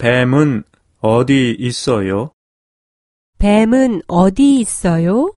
뱀은 어디 있어요? 뱀은 어디 있어요?